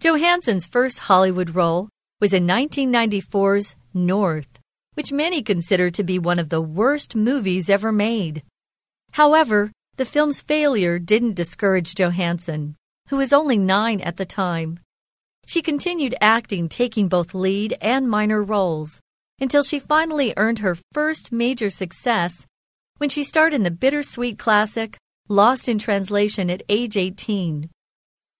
Johansson's first Hollywood role was in 1994's North, which many consider to be one of the worst movies ever made. However, the film's failure didn't discourage Johansson, who was only nine at the time. She continued acting, taking both lead and minor roles, until she finally earned her first major success when she starred in the bittersweet classic Lost in Translation at age 18.